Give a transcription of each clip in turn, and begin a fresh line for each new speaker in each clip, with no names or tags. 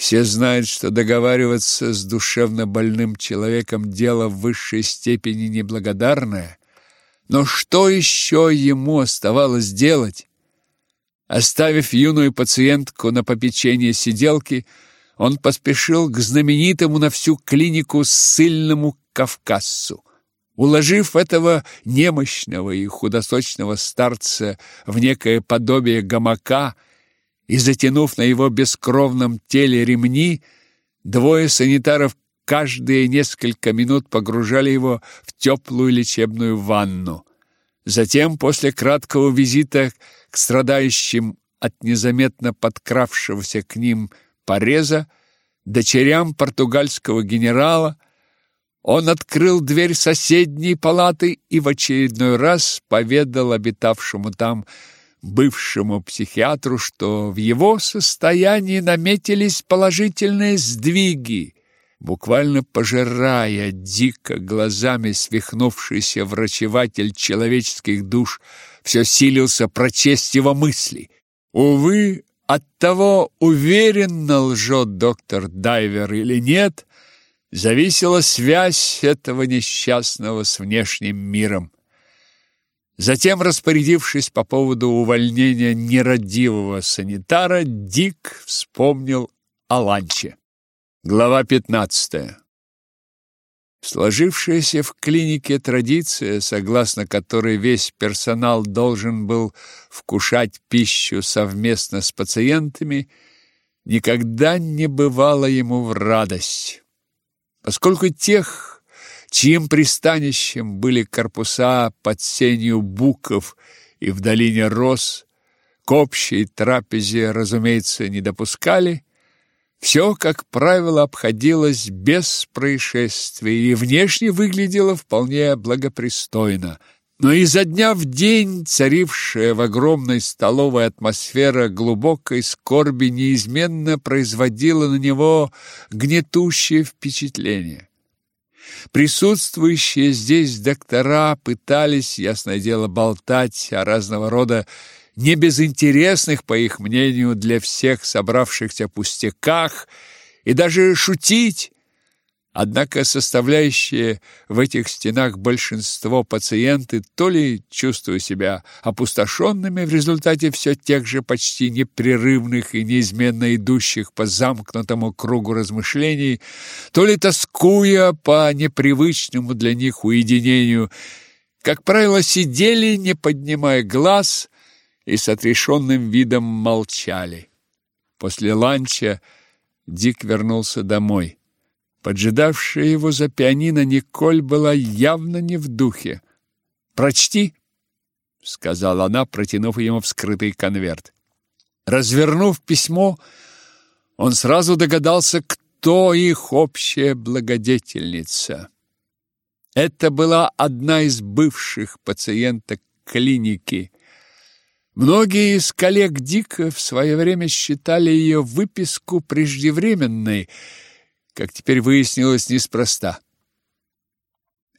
Все знают, что договариваться с душевно больным человеком дело в высшей степени неблагодарное. Но что еще ему оставалось делать? Оставив юную пациентку на попечение сиделки, он поспешил к знаменитому на всю клинику ссыльному кавказцу. Уложив этого немощного и худосочного старца в некое подобие гамака и затянув на его бескровном теле ремни, двое санитаров каждые несколько минут погружали его в теплую лечебную ванну. Затем, после краткого визита к страдающим от незаметно подкравшегося к ним пореза, дочерям португальского генерала, он открыл дверь соседней палаты и в очередной раз поведал обитавшему там бывшему психиатру, что в его состоянии наметились положительные сдвиги. Буквально пожирая дико глазами свихнувшийся врачеватель человеческих душ, все силился прочесть его мысли. Увы, от того, уверенно лжет доктор Дайвер или нет, зависела связь этого несчастного с внешним миром. Затем, распорядившись по поводу увольнения нерадивого санитара, Дик вспомнил о ланче. Глава 15. Сложившаяся в клинике традиция, согласно которой весь персонал должен был вкушать пищу совместно с пациентами, никогда не бывала ему в радость поскольку тех, чьим пристанищем были корпуса под сенью буков и в долине роз, к общей трапезе, разумеется, не допускали, все, как правило, обходилось без происшествий и внешне выглядело вполне благопристойно – но изо дня в день царившая в огромной столовой атмосфера глубокой скорби неизменно производила на него гнетущее впечатление. Присутствующие здесь доктора пытались, ясное дело, болтать о разного рода небезынтересных, по их мнению, для всех собравшихся пустяках и даже шутить, Однако составляющие в этих стенах большинство пациенты то ли чувствуя себя опустошенными в результате все тех же почти непрерывных и неизменно идущих по замкнутому кругу размышлений, то ли тоскуя по непривычному для них уединению, как правило, сидели, не поднимая глаз, и с отрешенным видом молчали. После ланча Дик вернулся домой. Поджидавшая его за пианино Николь была явно не в духе. «Прочти», — сказала она, протянув ему вскрытый конверт. Развернув письмо, он сразу догадался, кто их общая благодетельница. Это была одна из бывших пациенток клиники. Многие из коллег Дика в свое время считали ее выписку преждевременной — как теперь выяснилось, неспроста.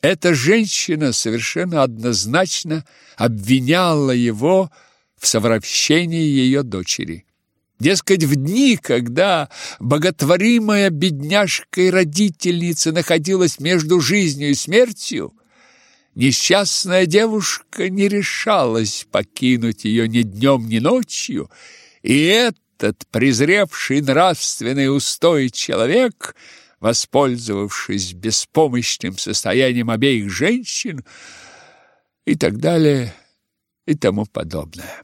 Эта женщина совершенно однозначно обвиняла его в совращении ее дочери. Дескать, в дни, когда боготворимая бедняжка и родительница находилась между жизнью и смертью, несчастная девушка не решалась покинуть ее ни днем, ни ночью, и это этот презревший нравственный устой человек, воспользовавшись беспомощным состоянием обеих женщин и так далее и тому подобное.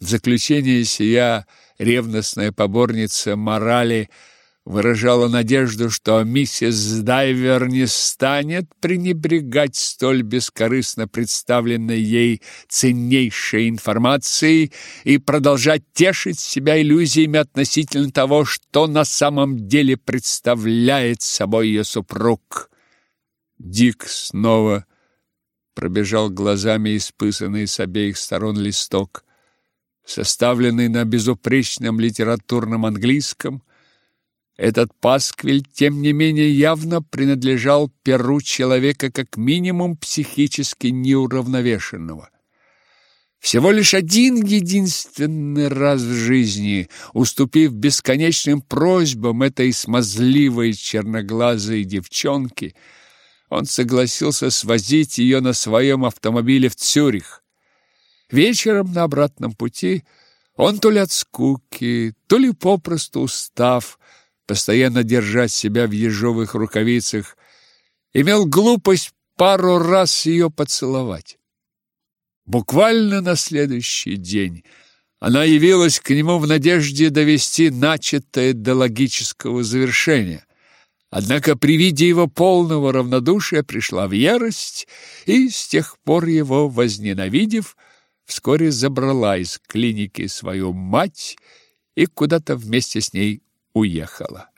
В заключение сия ревностная поборница морали – выражала надежду, что миссис Дайвер не станет пренебрегать столь бескорыстно представленной ей ценнейшей информацией и продолжать тешить себя иллюзиями относительно того, что на самом деле представляет собой ее супруг. Дик снова пробежал глазами исписанный с обеих сторон листок, составленный на безупречном литературном английском, этот пасквиль, тем не менее, явно принадлежал перу человека как минимум психически неуравновешенного. Всего лишь один единственный раз в жизни, уступив бесконечным просьбам этой смазливой черноглазой девчонки, он согласился свозить ее на своем автомобиле в Цюрих. Вечером на обратном пути он то ли от скуки, то ли попросту устав, постоянно держать себя в ежовых рукавицах, имел глупость пару раз ее поцеловать. Буквально на следующий день она явилась к нему в надежде довести начатое до логического завершения. Однако при виде его полного равнодушия пришла в ярость и, с тех пор его возненавидев, вскоре забрала из клиники свою мать и куда-то вместе с ней уехала.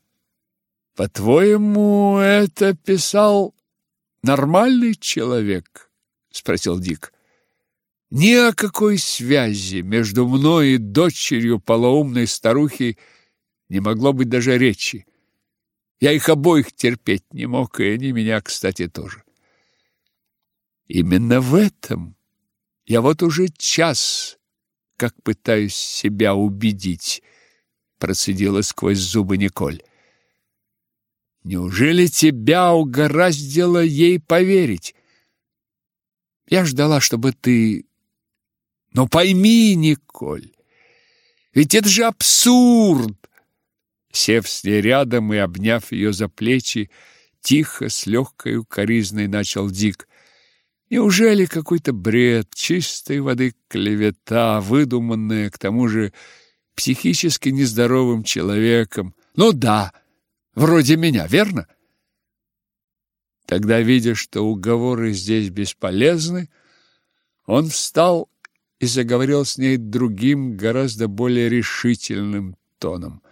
По-твоему, это писал нормальный человек? спросил Дик. Ни о какой связи между мной и дочерью полоумной старухи не могло быть даже речи. Я их обоих терпеть не мог, и они меня, кстати, тоже. Именно в этом я вот уже час как пытаюсь себя убедить, процедила сквозь зубы Николь. Неужели тебя угораздило ей поверить? Я ждала, чтобы ты но пойми, Николь, ведь это же абсурд. Сев с ней рядом и обняв ее за плечи, тихо, с легкой укоризной начал Дик. Неужели какой-то бред, чистой воды клевета, выдуманная, к тому же, психически нездоровым человеком? Ну да, вроде меня, верно? Тогда, видя, что уговоры здесь бесполезны, он встал и заговорил с ней другим, гораздо более решительным тоном.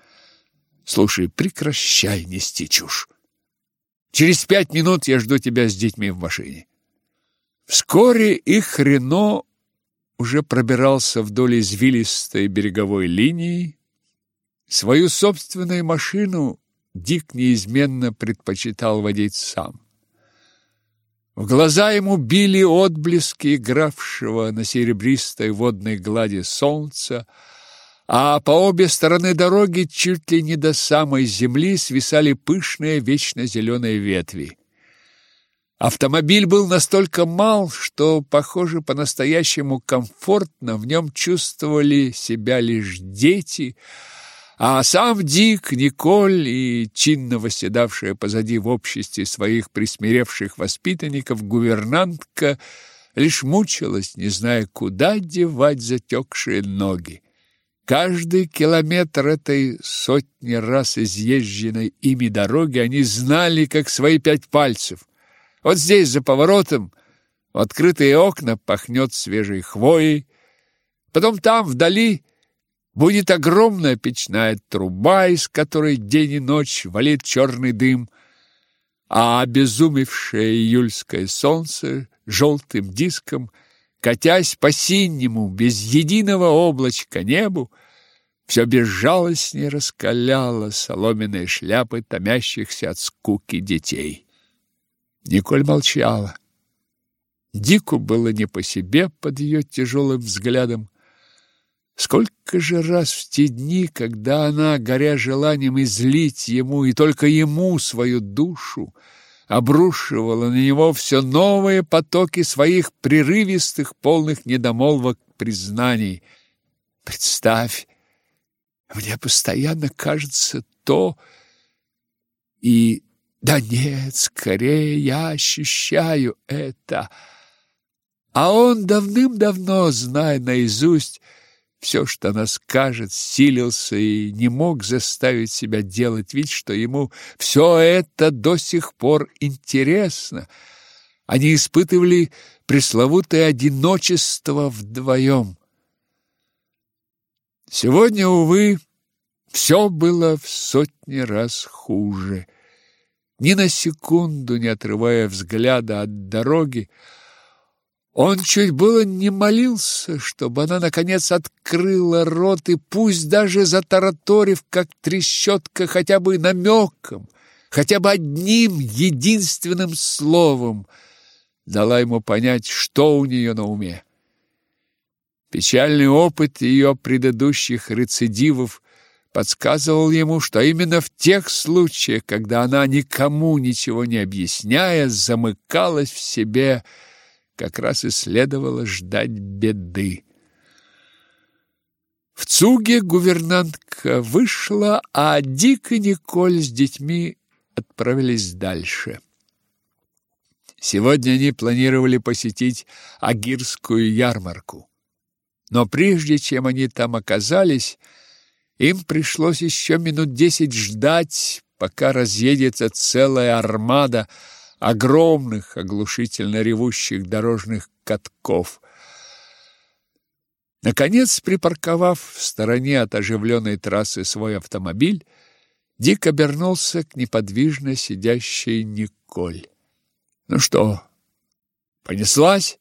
«Слушай, прекращай нести чушь. Через пять минут я жду тебя с детьми в машине». Вскоре их Рено уже пробирался вдоль извилистой береговой линии. Свою собственную машину Дик неизменно предпочитал водить сам. В глаза ему били отблески игравшего на серебристой водной глади солнца, а по обе стороны дороги чуть ли не до самой земли свисали пышные вечно зеленые ветви. Автомобиль был настолько мал, что, похоже, по-настоящему комфортно в нем чувствовали себя лишь дети – а сам Дик, Николь и чинно восседавшая позади в обществе своих присмиревших воспитанников гувернантка лишь мучилась, не зная, куда девать затекшие ноги. Каждый километр этой сотни раз изъезженной ими дороги они знали, как свои пять пальцев. Вот здесь, за поворотом, в открытые окна пахнет свежей хвоей, потом там, вдали, Будет огромная печная труба, из которой день и ночь валит черный дым, а обезумевшее июльское солнце желтым диском, катясь по синему, без единого облачка небу, все безжалостнее раскаляло соломенные шляпы томящихся от скуки детей. Николь молчала. Дику было не по себе под ее тяжелым взглядом. Сколько же раз в те дни, когда она, горя желанием излить ему и только ему свою душу, обрушивала на него все новые потоки своих прерывистых, полных недомолвок признаний. Представь, мне постоянно кажется то, и да нет, скорее я ощущаю это. А он давным-давно, зная наизусть, все, что она скажет, силился и не мог заставить себя делать вид, что ему все это до сих пор интересно. Они испытывали пресловутое одиночество вдвоем. Сегодня, увы, все было в сотни раз хуже. Ни на секунду не отрывая взгляда от дороги, он чуть было не молился, чтобы она, наконец, открыла рот и пусть даже затараторив, как трещотка, хотя бы намеком, хотя бы одним единственным словом, дала ему понять, что у нее на уме. Печальный опыт ее предыдущих рецидивов подсказывал ему, что именно в тех случаях, когда она никому ничего не объясняя, замыкалась в себе, как раз и следовало ждать беды. В Цуге гувернантка вышла, а Дик и Николь с детьми отправились дальше. Сегодня они планировали посетить Агирскую ярмарку. Но прежде чем они там оказались, им пришлось еще минут десять ждать, пока разъедется целая армада огромных, оглушительно ревущих дорожных катков – Наконец, припарковав в стороне от оживленной трассы свой автомобиль, Дик обернулся к неподвижно сидящей Николь. «Ну что, понеслась?»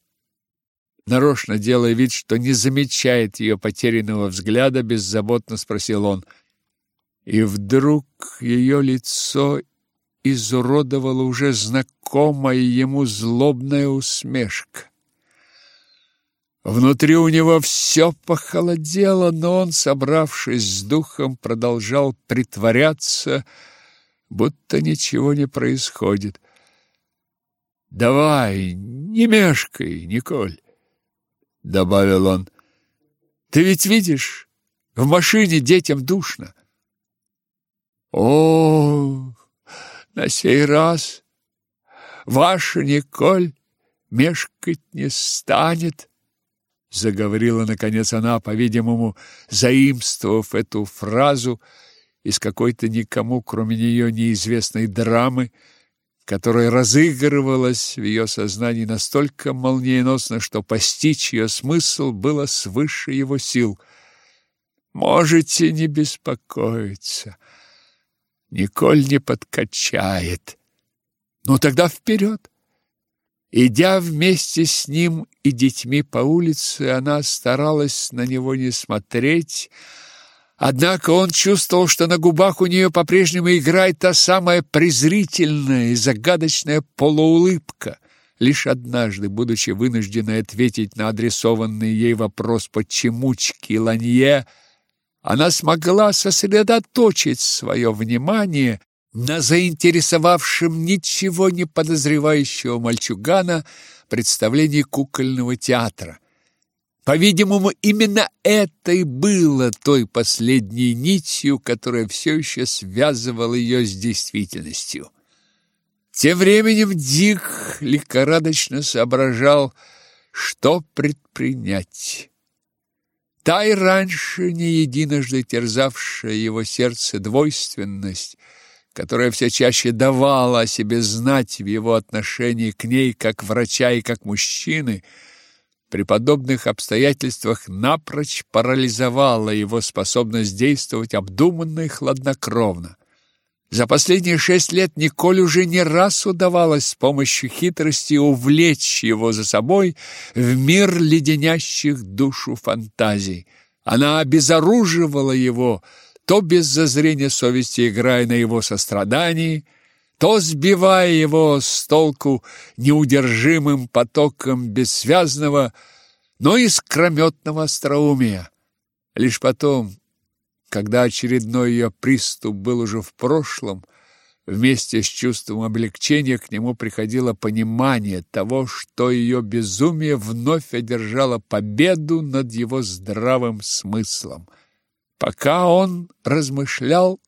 Нарочно делая вид, что не замечает ее потерянного взгляда, беззаботно спросил он. И вдруг ее лицо изуродовало уже знакомая ему злобная усмешка. Внутри у него все похолодело, но он, собравшись с духом, продолжал притворяться, будто ничего не происходит. «Давай, не мешкай, Николь», — добавил он. «Ты ведь видишь, в машине детям душно». «О, на сей раз ваша Николь мешкать не станет», заговорила наконец она, по-видимому, заимствовав эту фразу из какой-то никому, кроме нее, неизвестной драмы, которая разыгрывалась в ее сознании настолько молниеносно, что постичь ее смысл было свыше его сил. Можете не беспокоиться. Николь не подкачает. Ну тогда вперед! Идя вместе с ним и детьми по улице, она старалась на него не смотреть, однако он чувствовал, что на губах у нее по-прежнему играет та самая презрительная и загадочная полуулыбка. Лишь однажды, будучи вынужденной ответить на адресованный ей вопрос «почемучки Ланье», она смогла сосредоточить свое внимание на заинтересовавшем ничего не подозревающего мальчугана представлении кукольного театра. По-видимому, именно это и было той последней нитью, которая все еще связывала ее с действительностью. Тем временем Дик лихорадочно соображал, что предпринять. Та и раньше не единожды терзавшая его сердце двойственность – которая все чаще давала о себе знать в его отношении к ней как врача и как мужчины, при подобных обстоятельствах напрочь парализовала его способность действовать обдуманно и хладнокровно. За последние шесть лет Николь уже не раз удавалось с помощью хитрости увлечь его за собой в мир леденящих душу фантазий. Она обезоруживала его, то без зазрения совести играя на его сострадании, то сбивая его с толку неудержимым потоком бессвязного, но искрометного остроумия. Лишь потом, когда очередной ее приступ был уже в прошлом, вместе с чувством облегчения к нему приходило понимание того, что ее безумие вновь одержало победу над его здравым смыслом. Пока он размышлял,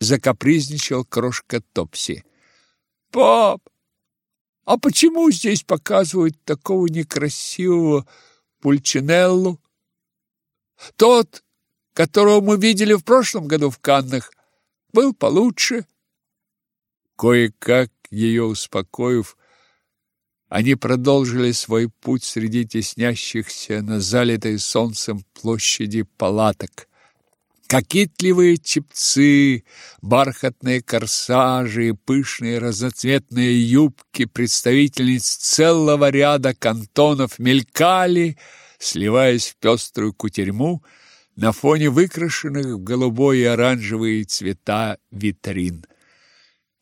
закапризничал крошка Топси. «Пап, а почему здесь показывают такого некрасивого Пульчинеллу? Тот, которого мы видели в прошлом году в Каннах, был получше». Кое-как ее успокоив, они продолжили свой путь среди теснящихся на залитой солнцем площади палаток. Кокетливые чепцы, бархатные корсажи и пышные разноцветные юбки представительниц целого ряда кантонов мелькали, сливаясь в пеструю кутерьму на фоне выкрашенных в голубой и оранжевые цвета витрин.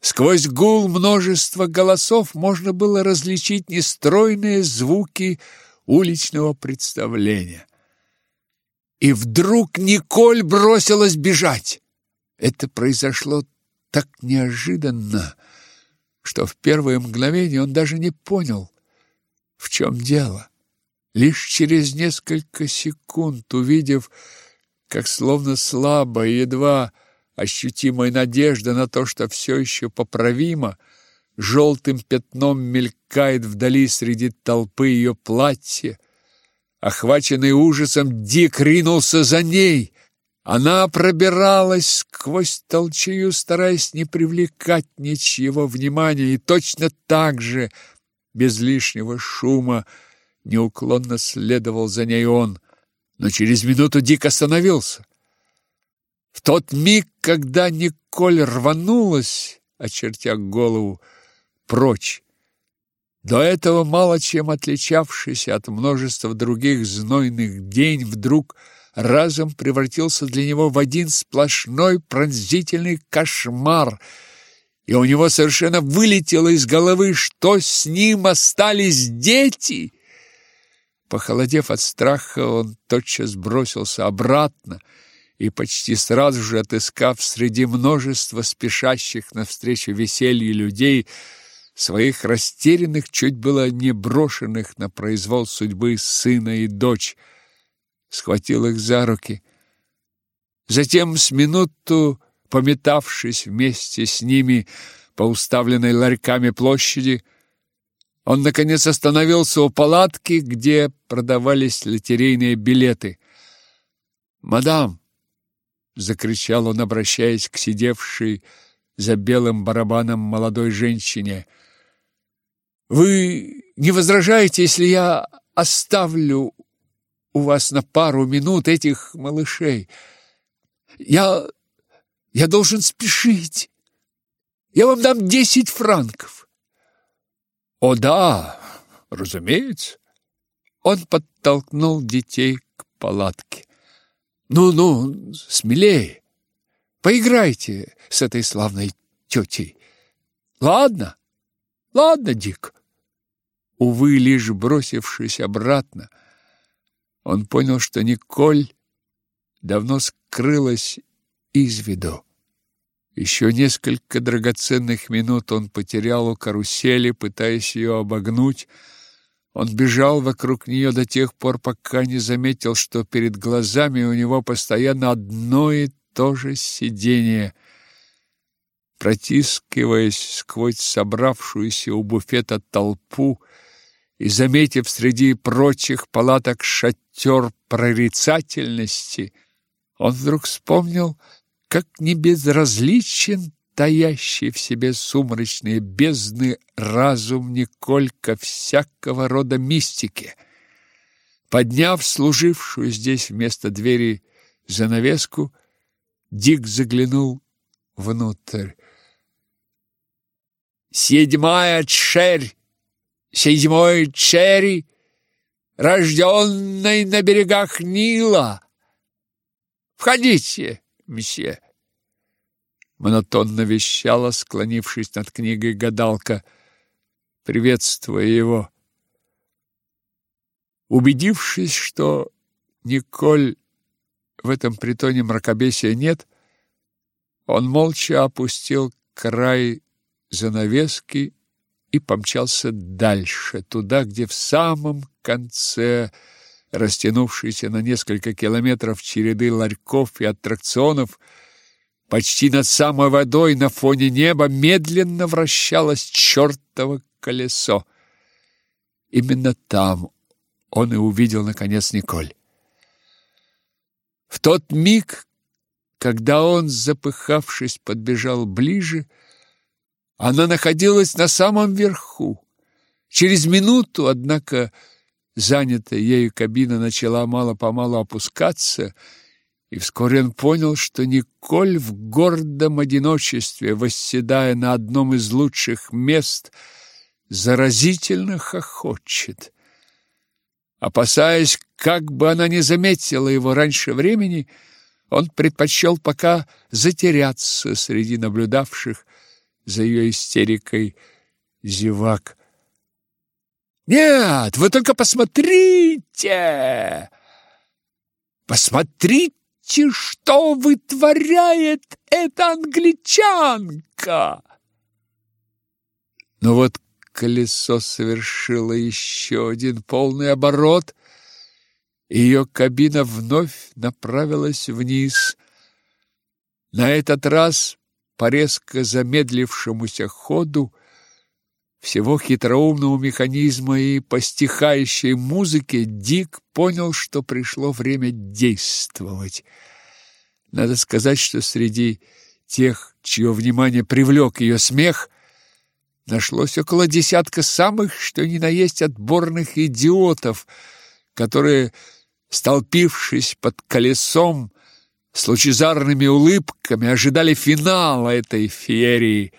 Сквозь гул множества голосов можно было различить нестройные звуки уличного представления – И вдруг Николь бросилась бежать. Это произошло так неожиданно, что в первое мгновение он даже не понял, в чем дело. Лишь через несколько секунд, увидев, как словно слабо и едва ощутимая надежда на то, что все еще поправимо, желтым пятном мелькает вдали среди толпы ее платье, Охваченный ужасом, Дик ринулся за ней. Она пробиралась сквозь толчею, стараясь не привлекать ничьего внимания, и точно так же, без лишнего шума, неуклонно следовал за ней он. Но через минуту Дик остановился. В тот миг, когда Николь рванулась, очертя голову, прочь, до этого мало чем отличавшийся от множества других знойных день вдруг разом превратился для него в один сплошной пронзительный кошмар, и у него совершенно вылетело из головы, что с ним остались дети. Похолодев от страха, он тотчас бросился обратно и почти сразу же, отыскав среди множества спешащих навстречу веселью людей, своих растерянных, чуть было не брошенных на произвол судьбы сына и дочь, схватил их за руки. Затем с минуту, пометавшись вместе с ними по уставленной ларьками площади, он, наконец, остановился у палатки, где продавались лотерейные билеты. «Мадам!» — закричал он, обращаясь к сидевшей за белым барабаном молодой женщине — вы не возражаете, если я оставлю у вас на пару минут этих малышей? Я я должен спешить. Я вам дам десять франков. О да, разумеется. Он подтолкнул детей к палатке. Ну-ну, смелее. Поиграйте с этой славной тетей. Ладно, ладно, Дик. Увы, лишь бросившись обратно, он понял, что Николь давно скрылась из виду. Еще несколько драгоценных минут он потерял у карусели, пытаясь ее обогнуть. Он бежал вокруг нее до тех пор, пока не заметил, что перед глазами у него постоянно одно и то же сидение. Протискиваясь сквозь собравшуюся у буфета толпу, и, заметив среди прочих палаток шатер прорицательности, он вдруг вспомнил, как небезразличен таящий в себе сумрачные бездны разум Николька всякого рода мистики. Подняв служившую здесь вместо двери занавеску, Дик заглянул внутрь. «Седьмая черь!» Седьмой Черри, рожденный на берегах Нила. Входите, месье. Монотонно вещала, склонившись над книгой гадалка, приветствуя его. Убедившись, что Николь в этом притоне мракобесия нет, он молча опустил край занавески и помчался дальше, туда, где в самом конце растянувшейся на несколько километров череды ларьков и аттракционов, почти над самой водой на фоне неба медленно вращалось чертово колесо. Именно там он и увидел, наконец, Николь. В тот миг, когда он, запыхавшись, подбежал ближе, она находилась на самом верху. Через минуту, однако, занятая ею кабина начала мало-помалу опускаться, и вскоре он понял, что Николь в гордом одиночестве, восседая на одном из лучших мест, заразительно хохочет. Опасаясь, как бы она не заметила его раньше времени, он предпочел пока затеряться среди наблюдавших за ее истерикой зевак. «Нет, вы только посмотрите!» Посмотрите, что вытворяет эта англичанка!» Но вот колесо совершило еще один полный оборот, и ее кабина вновь направилась вниз. На этот раз по резко замедлившемуся ходу всего хитроумного механизма и по стихающей музыке Дик понял, что пришло время действовать. Надо сказать, что среди тех, чье внимание привлек ее смех, нашлось около десятка самых, что ни на есть отборных идиотов, которые, столпившись под колесом, с лучезарными улыбками ожидали финала этой феерии.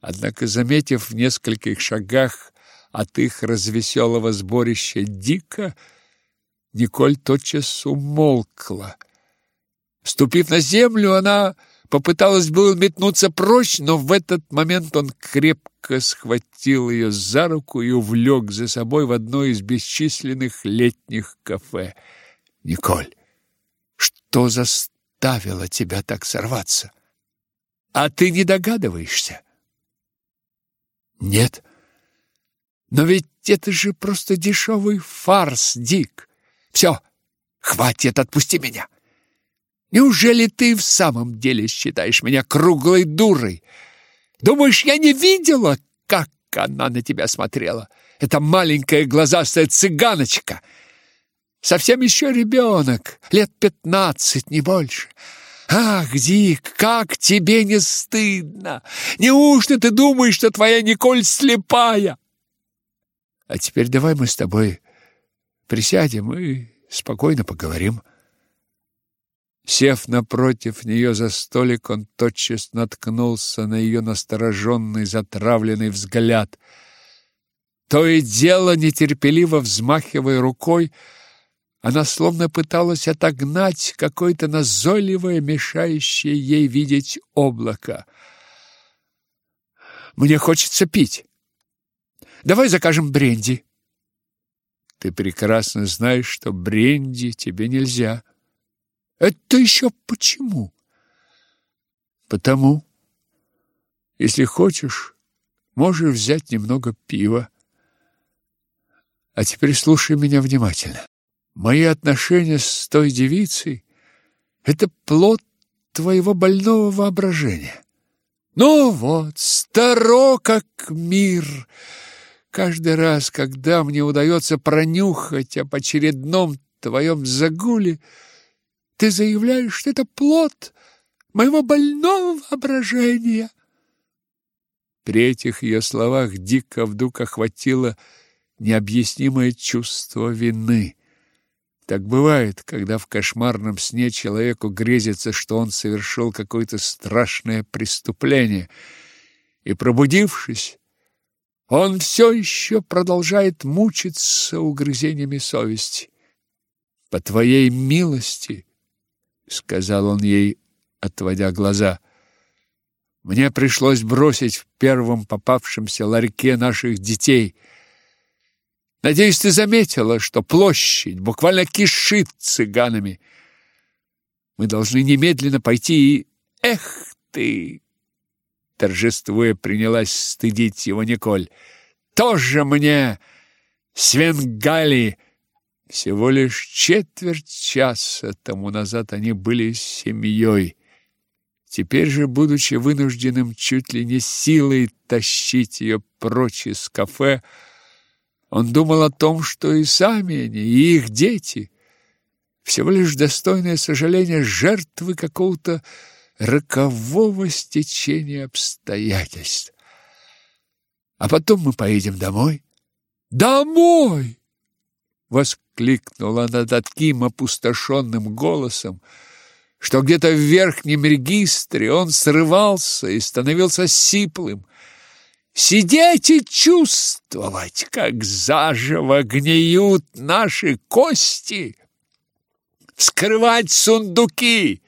Однако, заметив в нескольких шагах от их развеселого сборища Дика, Николь тотчас умолкла. Ступив на землю, она попыталась было метнуться прочь, но в этот момент он крепко схватил ее за руку и увлек за собой в одно из бесчисленных летних кафе. «Николь, что заставило тебя так сорваться? А ты не догадываешься? Нет. Но ведь это же просто дешевый фарс, Дик. Все, хватит, отпусти меня. Неужели ты в самом деле считаешь меня круглой дурой? Думаешь, я не видела, как она на тебя смотрела? Эта маленькая глазастая цыганочка — Совсем еще ребенок, лет пятнадцать, не больше. Ах, Дик, как тебе не стыдно! Неужто ты думаешь, что твоя Николь слепая? А теперь давай мы с тобой присядем и спокойно поговорим. Сев напротив нее за столик, он тотчас наткнулся на ее настороженный, затравленный взгляд. То и дело, нетерпеливо взмахивая рукой, она словно пыталась отогнать какое-то назойливое, мешающее ей видеть облако. «Мне хочется пить. Давай закажем бренди». «Ты прекрасно знаешь, что бренди тебе нельзя». «Это еще почему?» «Потому. Если хочешь, можешь взять немного пива. А теперь слушай меня внимательно. Мои отношения с той девицей — это плод твоего больного воображения. Ну вот, старо как мир. Каждый раз, когда мне удается пронюхать об очередном твоем загуле, ты заявляешь, что это плод моего больного воображения. При этих ее словах дико вдруг охватило необъяснимое чувство вины. Так бывает, когда в кошмарном сне человеку грезится, что он совершил какое-то страшное преступление, и, пробудившись, он все еще продолжает мучиться угрызениями совести. «По твоей милости», — сказал он ей, отводя глаза, — «мне пришлось бросить в первом попавшемся ларьке наших детей — Надеюсь, ты заметила, что площадь буквально кишит цыганами. Мы должны немедленно пойти и... Эх ты! Торжествуя, принялась стыдить его Николь. Тоже мне, Свенгали! Всего лишь четверть часа тому назад они были семьей. Теперь же, будучи вынужденным чуть ли не силой тащить ее прочь из кафе, он думал о том, что и сами они, и их дети всего лишь достойное сожаление жертвы какого-то рокового стечения обстоятельств. А потом мы поедем домой. Домой! воскликнула она таким опустошенным голосом, что где-то в верхнем регистре он срывался и становился сиплым. Сидеть и чувствовать, как заживо гниют наши кости, вскрывать сундуки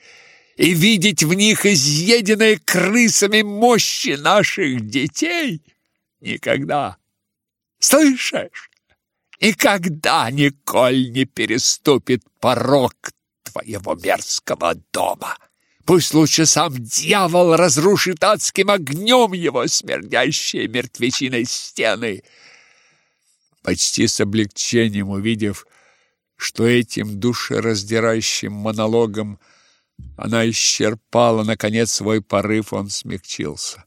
и видеть в них изъеденные крысами мощи наших детей никогда. Слышишь? Никогда Николь не переступит порог твоего мерзкого дома. Пусть лучше сам дьявол разрушит адским огнем его смердящие мертвечиной стены. Почти с облегчением увидев, что этим душераздирающим монологом она исчерпала, наконец, свой порыв, он смягчился.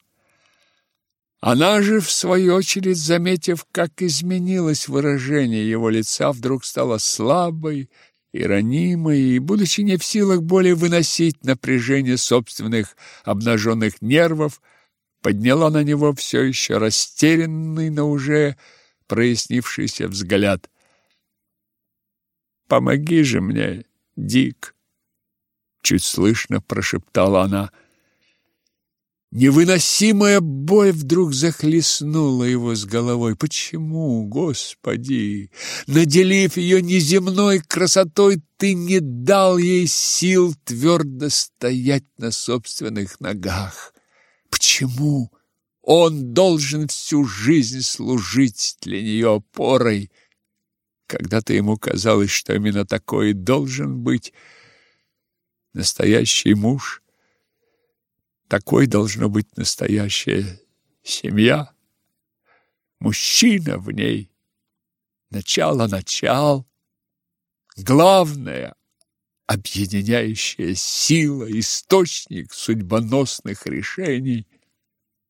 Она же, в свою очередь, заметив, как изменилось выражение его лица, вдруг стала слабой и ранимой, и, будучи не в силах более выносить напряжение собственных обнаженных нервов, подняла на него все еще растерянный, но уже прояснившийся взгляд. «Помоги же мне, Дик!» Чуть слышно прошептала она. Невыносимая боль вдруг захлестнула его с головой. Почему, Господи, наделив ее неземной красотой, ты не дал ей сил твердо стоять на собственных ногах? Почему он должен всю жизнь служить для нее опорой? Когда-то ему казалось, что именно такой должен быть настоящий муж. Такой должна быть настоящая семья. Мужчина в ней. Начало начал. Главное — объединяющая сила, источник судьбоносных решений.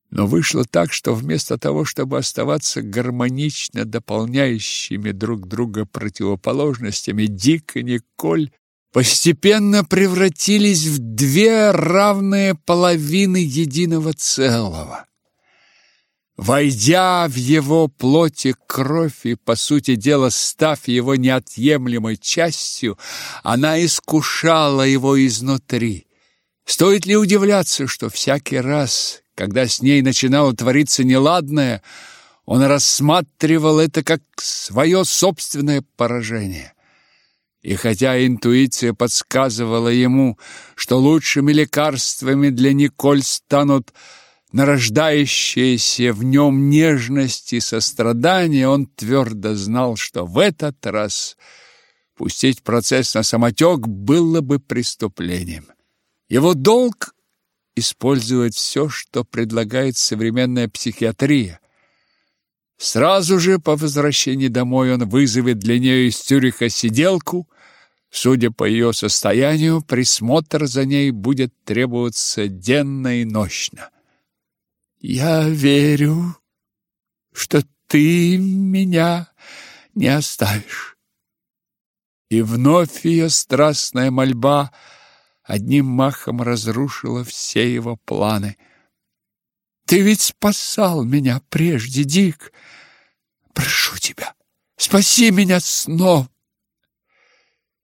Но вышло так, что вместо того, чтобы оставаться гармонично дополняющими друг друга противоположностями, Дик и Николь постепенно превратились в две равные половины единого целого. Войдя в его плоти кровь и, по сути дела, став его неотъемлемой частью, она искушала его изнутри. Стоит ли удивляться, что всякий раз, когда с ней начинало твориться неладное, он рассматривал это как свое собственное поражение? И хотя интуиция подсказывала ему, что лучшими лекарствами для Николь станут нарождающиеся в нем нежность и сострадание, он твердо знал, что в этот раз пустить процесс на самотек было бы преступлением. Его долг — использовать все, что предлагает современная психиатрия, Сразу же по возвращении домой он вызовет для нее из Цюриха сиделку Судя по ее состоянию, присмотр за ней будет требоваться денно и нощно. Я верю, что ты меня не оставишь. И вновь ее страстная мольба одним махом разрушила все его планы. Ты ведь спасал меня прежде, Дик. Прошу тебя, спаси меня снова.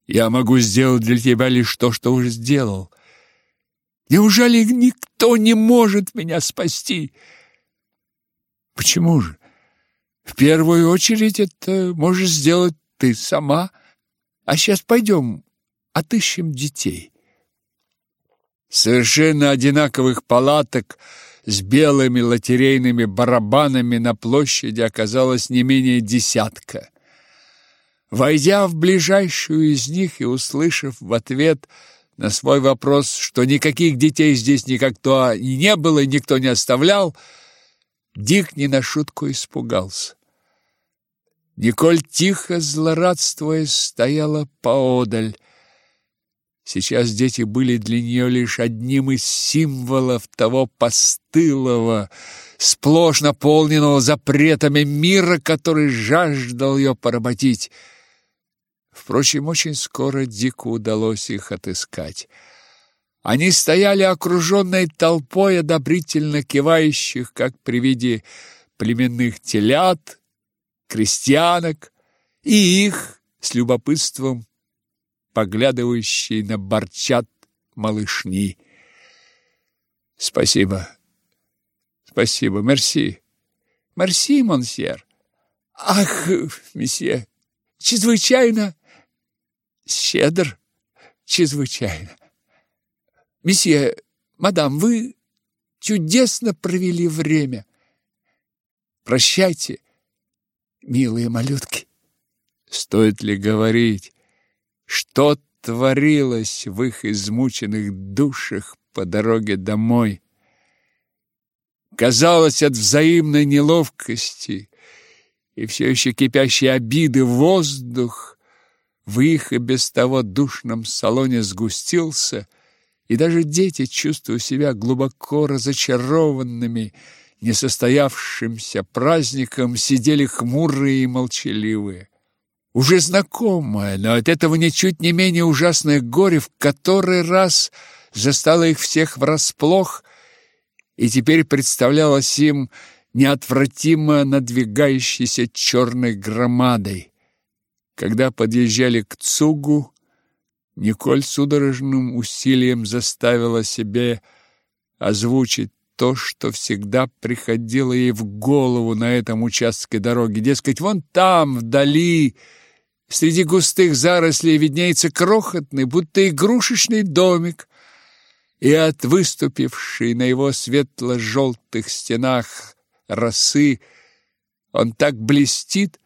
Я могу сделать для тебя лишь то, что уже сделал. Неужели никто не может меня спасти? Почему же? В первую очередь это можешь сделать ты сама. А сейчас пойдем, отыщем детей. Совершенно одинаковых палаток с белыми лотерейными барабанами на площади оказалось не менее десятка. Войдя в ближайшую из них и услышав в ответ на свой вопрос, что никаких детей здесь никогда и не было, и никто не оставлял, Дик не на шутку испугался. Николь тихо, злорадствуя, стояла поодаль. Сейчас дети были для нее лишь одним из символов того постылого, сплошь наполненного запретами мира, который жаждал ее поработить. Впрочем, очень скоро Дику удалось их отыскать. Они стояли окруженной толпой одобрительно кивающих, как при виде племенных телят, крестьянок, и их с любопытством поглядывающие на борчат малышни. Спасибо. Спасибо, мерси. Мерси, монсьер. Ах, месье, чрезвычайно щедр, чрезвычайно. Месье, мадам, вы чудесно провели время. Прощайте, милые малютки. Стоит ли говорить, что творилось в их измученных душах по дороге домой. Казалось, от взаимной неловкости и все еще кипящей обиды воздух в их и без того душном салоне сгустился, и даже дети, чувствуя себя глубоко разочарованными несостоявшимся праздником, сидели хмурые и молчаливые. Уже знакомое, но от этого ничуть не менее ужасное горе в который раз застало их всех врасплох и теперь представлялось им неотвратимо надвигающейся черной громадой. Когда подъезжали к Цугу, Николь судорожным усилием заставила себе озвучить то, что всегда приходило ей в голову на этом участке дороги. Дескать, вон там, вдали, среди густых зарослей виднеется крохотный, будто игрушечный домик, и от выступившей на его светло-желтых стенах росы он так блестит,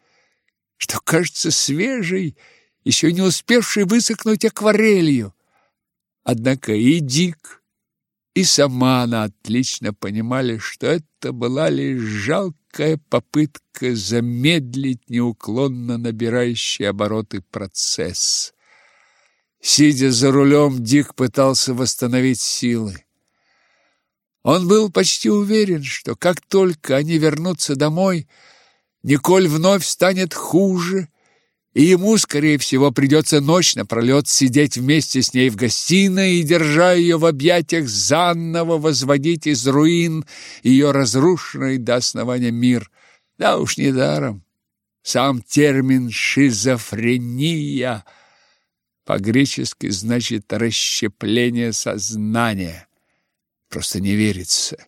что кажется свежий, еще не успевший высохнуть акварелью. Однако и Дик, и сама она отлично понимали, что это была лишь жалкая попытка замедлить неуклонно набирающий обороты процесс. Сидя за рулем, Дик пытался восстановить силы. Он был почти уверен, что как только они вернутся домой, Николь вновь станет хуже, и ему, скорее всего, придется ночь напролет сидеть вместе с ней в гостиной и, держа ее в объятиях, заново возводить из руин ее разрушенный до основания мир. Да уж недаром. Сам термин «шизофрения» По-гречески значит расщепление сознания. Просто не верится.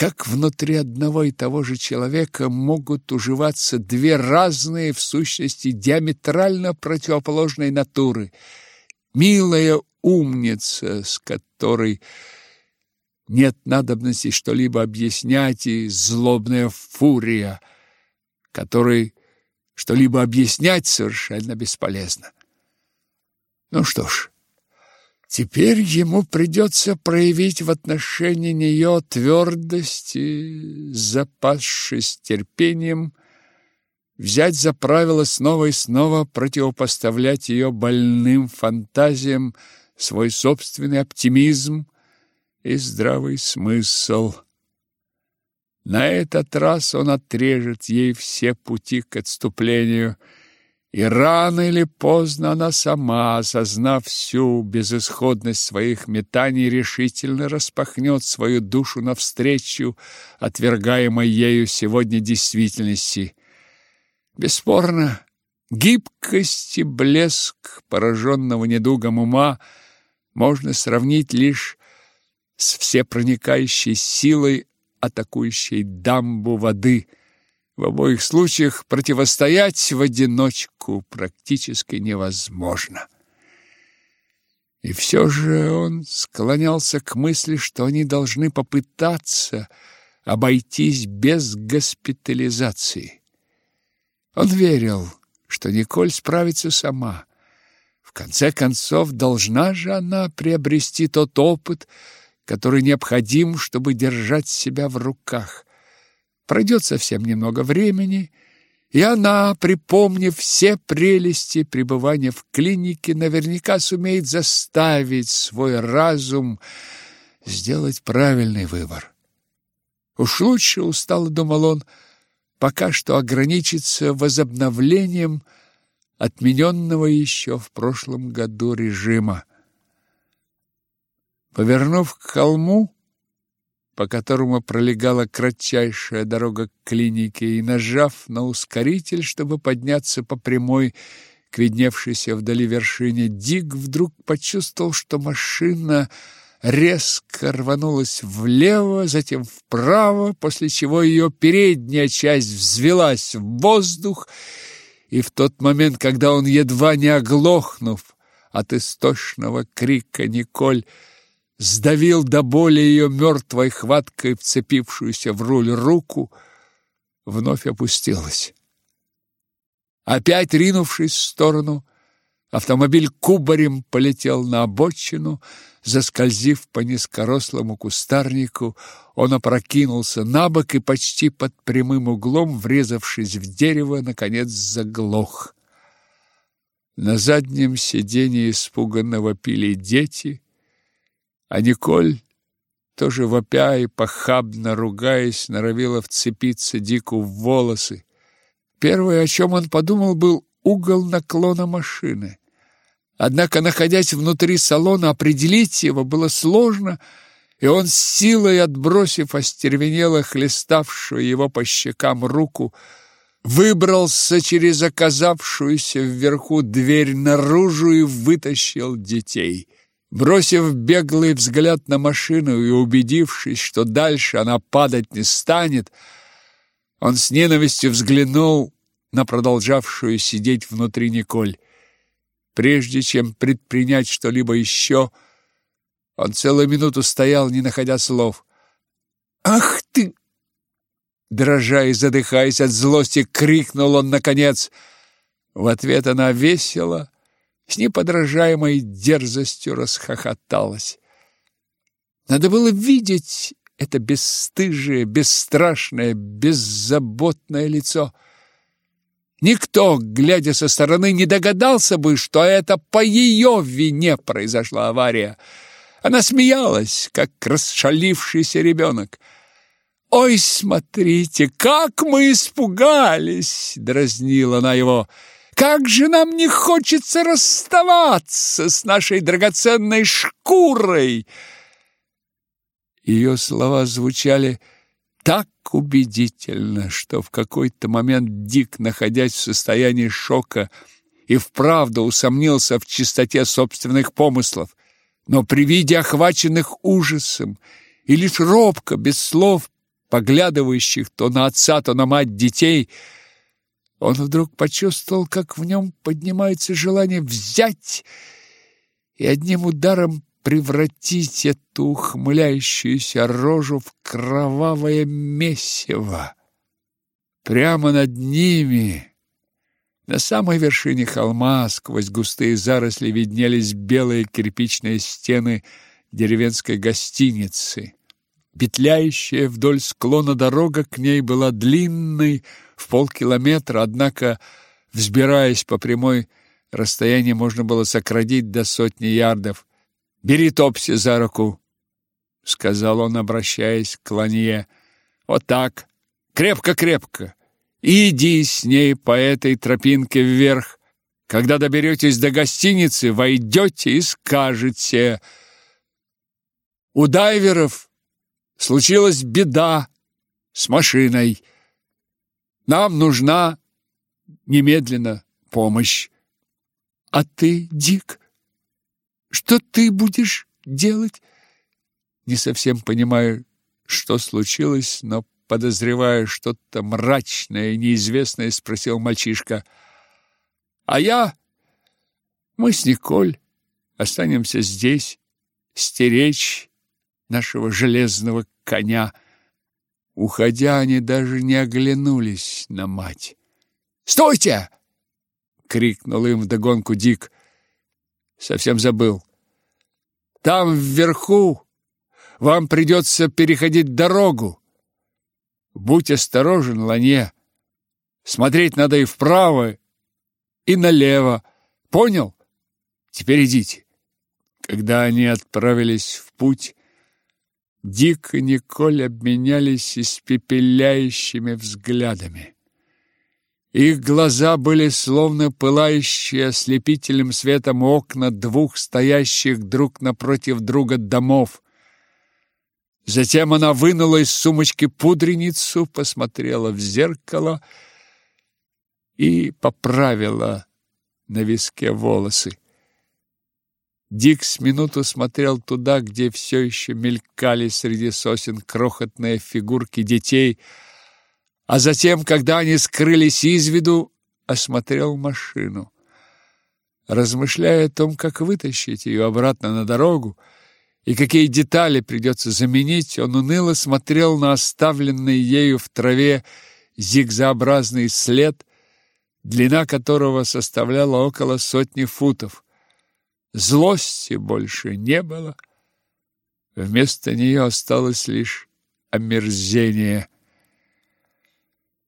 Как внутри одного и того же человека могут уживаться две разные, в сущности, диаметрально противоположные натуры? Милая умница, с которой нет надобности что-либо объяснять, и злобная фурия, которой что-либо объяснять совершенно бесполезно. Ну что ж, теперь ему придется проявить в отношении нее твердость и, запасшись терпением, взять за правило снова и снова противопоставлять ее больным фантазиям свой собственный оптимизм и здравый смысл. На этот раз он отрежет ей все пути к отступлению – и рано или поздно она сама, осознав всю безысходность своих метаний, решительно распахнет свою душу навстречу отвергаемой ею сегодня действительности. Бесспорно, гибкость и блеск пораженного недугом ума можно сравнить лишь с всепроникающей силой, атакующей дамбу воды – в обоих случаях противостоять в одиночку практически невозможно. И все же он склонялся к мысли, что они должны попытаться обойтись без госпитализации. Он верил, что Николь справится сама. В конце концов, должна же она приобрести тот опыт, который необходим, чтобы держать себя в руках. Пройдет совсем немного времени, и она, припомнив все прелести пребывания в клинике, наверняка сумеет заставить свой разум сделать правильный выбор. Уж лучше, устало думал он, пока что ограничиться возобновлением отмененного еще в прошлом году режима. Повернув к холму, по которому пролегала кратчайшая дорога к клинике, и, нажав на ускоритель, чтобы подняться по прямой к видневшейся вдали вершине, Дик вдруг почувствовал, что машина резко рванулась влево, затем вправо, после чего ее передняя часть взвелась в воздух, и в тот момент, когда он, едва не оглохнув от истошного крика Николь, сдавил до боли ее мертвой хваткой вцепившуюся в руль руку, вновь опустилась. Опять ринувшись в сторону, Автомобиль кубарем полетел на обочину, заскользив по низкорослому кустарнику, он опрокинулся на бок и почти под прямым углом, врезавшись в дерево, наконец заглох. На заднем сиденье испуганно вопили дети, а Николь, тоже вопя и похабно ругаясь, норовила вцепиться Дику в волосы. Первое, о чем он подумал, был угол наклона машины. Однако, находясь внутри салона, определить его было сложно, и он с силой, отбросив остервенело хлеставшую его по щекам руку, выбрался через оказавшуюся вверху дверь наружу и вытащил детей. Бросив беглый взгляд на машину и убедившись, что дальше она падать не станет, он с ненавистью взглянул на продолжавшую сидеть внутри Николь. Прежде чем предпринять что-либо еще, он целую минуту стоял, не находя слов. «Ах ты!» Дрожа и задыхаясь от злости, крикнул он наконец. В ответ она весело, с неподражаемой дерзостью расхохоталась. Надо было видеть это бесстыжее, бесстрашное, беззаботное лицо — Никто, глядя со стороны, не догадался бы, что это по ее вине произошла авария. Она смеялась, как расшалившийся ребенок. «Ой, смотрите, как мы испугались!» — дразнила она его. «Как же нам не хочется расставаться с нашей драгоценной шкурой!» Ее слова звучали так убедительно, что в какой-то момент Дик, находясь в состоянии шока, и вправду усомнился в чистоте собственных помыслов. Но при виде охваченных ужасом и лишь робко, без слов, поглядывающих то на отца, то на мать детей, он вдруг почувствовал, как в нем поднимается желание взять и одним ударом превратить эту ухмыляющуюся рожу в кровавое месиво. Прямо над ними, на самой вершине холма, сквозь густые заросли виднелись белые кирпичные стены деревенской гостиницы. Петляющая вдоль склона дорога к ней была длинной в полкилометра, однако, взбираясь по прямой, расстояние можно было сократить до сотни ярдов. Бери Топси за руку, сказал он, обращаясь к Ланье. Вот так, крепко-крепко. Иди с ней по этой тропинке вверх. Когда доберетесь до гостиницы, войдете и скажете: "У дайверов случилась беда с машиной. Нам нужна немедленно помощь". А ты, Дик, что ты будешь делать? Не совсем понимаю, что случилось, но подозревая что-то мрачное и неизвестное, спросил мальчишка. А я мы с Николь останемся здесь, стеречь нашего железного коня. Уходя, они даже не оглянулись на мать. "Стойте!" крикнул им вдогонку Дик. Совсем забыл. Там вверху вам придется переходить дорогу. Будь осторожен, Ланье. Смотреть надо и вправо, и налево. Понял? Теперь идите. Когда они отправились в путь, Дик и Николь обменялись испепеляющими взглядами. Их глаза были словно пылающие ослепительным светом окна двух стоящих друг напротив друга домов. Затем она вынула из сумочки пудреницу, посмотрела в зеркало и поправила на виске волосы. Дик с минуту смотрел туда, где все еще мелькали среди сосен крохотные фигурки детей — а затем, когда они скрылись из виду, осмотрел машину. Размышляя о том, как вытащить ее обратно на дорогу и какие детали придется заменить, он уныло смотрел на оставленный ею в траве зигзообразный след, длина которого составляла около сотни футов. Злости больше не было. Вместо нее осталось лишь омерзение –